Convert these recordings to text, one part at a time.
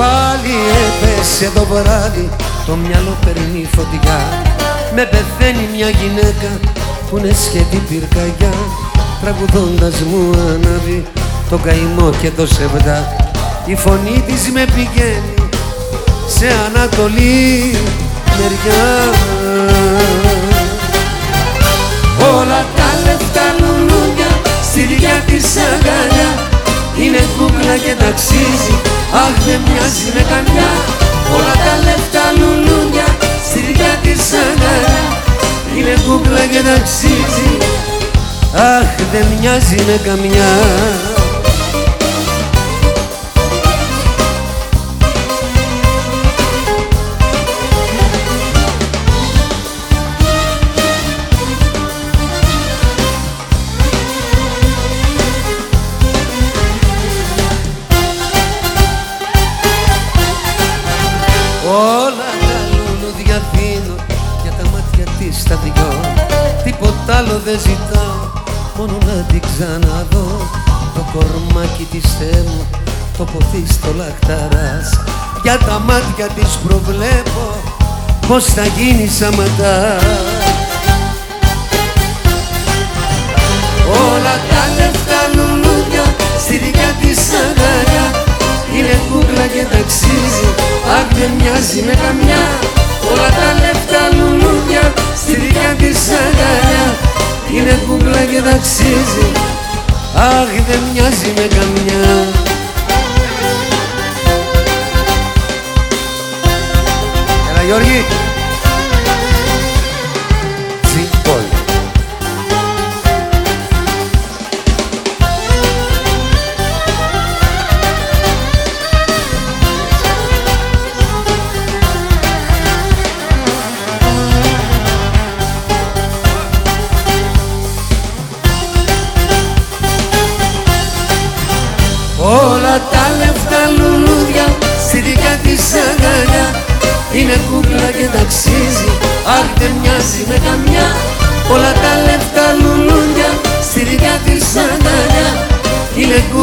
βράδυ έπεσε το βράδυ το μυαλό παίρνει φωτιά. Με πεθαίνει μια γυναίκα που είναι σχέτη πυρκαγιά. Τραγουδώντας μου ανάβει το καημό και το σεβδά Η φωνή της με πηγαίνει σε ανατολή μεριά. Όλα τα λεφτά λουλούδια στη δικιά της αγκαλιά. Είναι κούκλα και ταξίζει, αχ δεν μοιάζει με καμιά. Όλα τα λεφτά λουλούδια στη δικιά της αγκαλιά Είναι κούκλα και ταξίζει, αχ δεν μοιάζει με καμιά λουλούδια δίνω για τα μάτια της τα δυο. Τίποτα άλλο δεν ζητάω, μόνο να την ξαναδώ. Το κορμάκι της Θεέ μου, το ποθή στο λαχταράς. Για τα μάτια της προβλέπω, πως θα γίνει σαματάς Όλα τα λεφτά λουλούδια στη δικιά της αγκαλιά. Είναι κούκλα και ταξίζει, αχ δεν μοιάζει με καμιά Όλα τα λεφτά λουλούδια στη δικιά της αγκαλιά. Είναι κούκλα και ταξίζει, αχ δεν μοιάζει με καμιά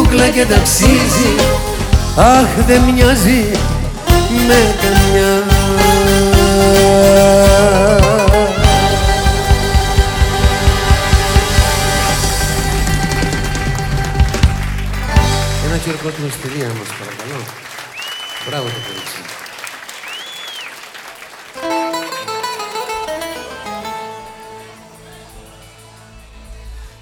κούκλα και ταξίζει, αχ δεν μοιάζει με καμιά Ένα χειροκρότημα στη Ρία μας παρακαλώ. Μπράβο το κορίτσι.